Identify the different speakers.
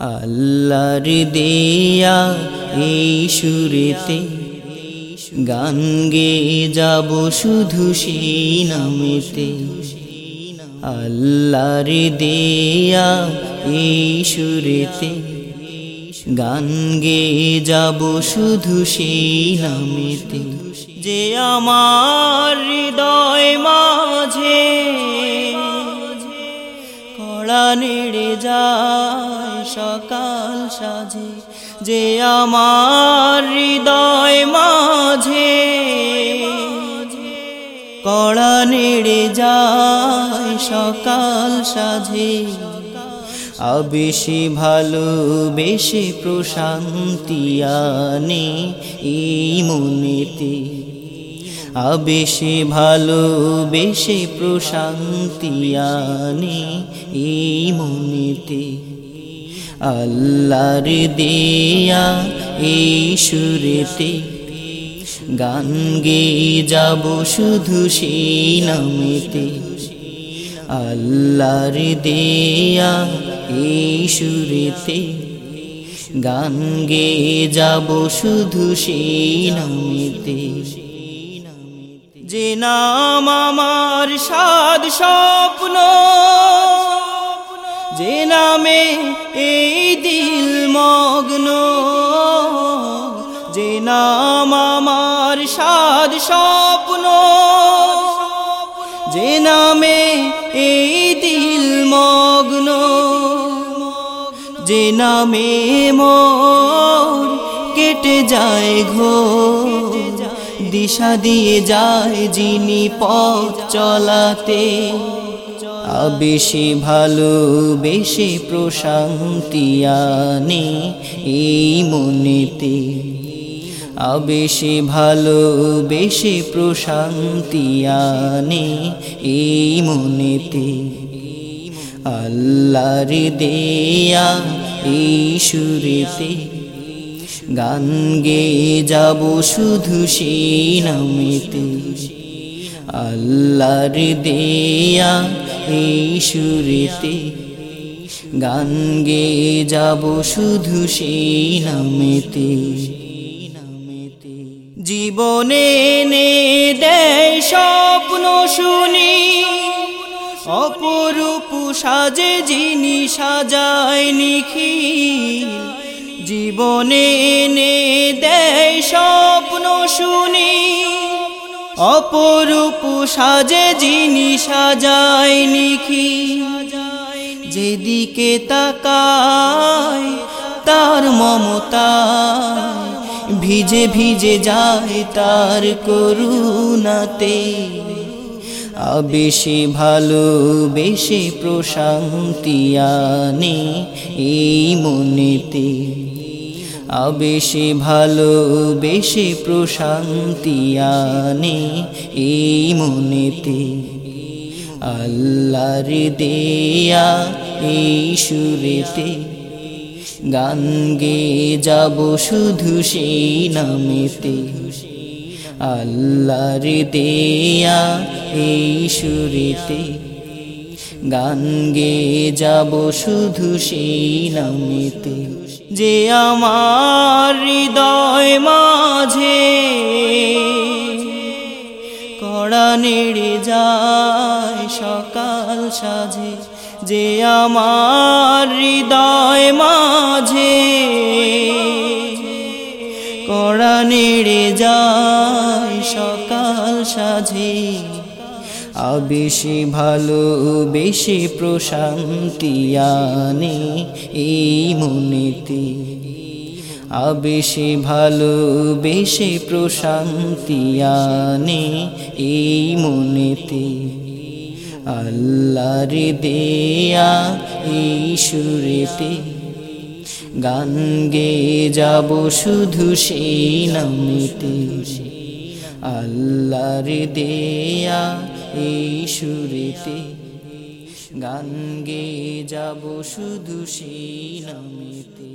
Speaker 1: আল্লাহর দেয়া এই সুরেতে গান গেয়ে যাব শুধু সেই নামেতে। আল্লাহর দেয়া এই সুরেতে গান গেয়ে যাব শুধু সেই নামেতে। যে আমার হৃদয় নেড়ে যায়, সকাল সাজে। যে আমার হৃদয় মাঝে, কড়া নেড়ে যায়, সকাল সাজে। ভালো, বেশি প্রশান্তি আনে এই মনেতে। আবেশে ভালো, বেশি প্রশান্তি আনে এই মনেতে। আল্লাহর দেয়া এই সুরেতে গান গেয়ে যাব শুধু সেই নামেতে। আল্লাহর দেয়া এই সুরেতে গান গেয়ে যাব শুধু সেই নামেতে। যে নাম আমার সাদ স্বপ্ন, যে নামে এই দিল মগ্ন, যে নাম আমার সাদ স্বপ্ন, যে নামে এই দিল মগ্ন, যে নামে মোর কেটে যায় ঘোর। দিশা দিয়ে যায় যিনি পথ চলাতে। বেশি ভালো, বেশি প্রশান্তি আনে এই মনেতে। ভালো, বেশি প্রশান্তি আনে এই মনেতে। আল্লাহর দেয়া এই সুরেতে গান গেয়ে যাব শুধু সেই নামেতে। আল্লাহর দেয়া এই সুরেতে। গান গেয়ে যাব শুধু সেই নামেতে। জীবনে নে দেয় স্বপ্ন শুনি। অপরূপ সাজে যিনি সাজায় নিখিল। জীবনে নে দেয় স্বপ্ন শুনি। অপরূপ সাজে যিনি সাজায় নিখি। যেদিকে তাকায় তার মমতা, ভিজে ভিজে যায় তার করুণাতে। বেশি ভালো বেশি প্রশান্তি আনে এই মনেতে। বেশি ভালো, বেশি প্রশান্তি আনে এই মনেতে। আল্লাহর দেয়া এই সুরেতে গান গেয়ে যাব শুধু সেই নামেতে। আল্লাহর দেয়া এই সুরেতে গান গেয়ে যাব শুধু সেই নামেতে। যে আমার হৃদয় মাঝে কড়া নেড়ে যায় সকাল সাজে, যে আমার হৃদয় মাঝে কড়া নেড়ে যায় সকাল সাজে। বেশি ভালো বেশি প্রশান্তি আনে এই মনেতে। বেশি ভালো বেশি প্রশান্তি আনে এই মনেতে। আল্লাহর দেয়া এই সুরেতে গান গেয়ে যাব শুধু সেই নামেতে। আল্লাহর দেয়া এই সুরেতে গান গেয়ে যাব শুধু নামেতে।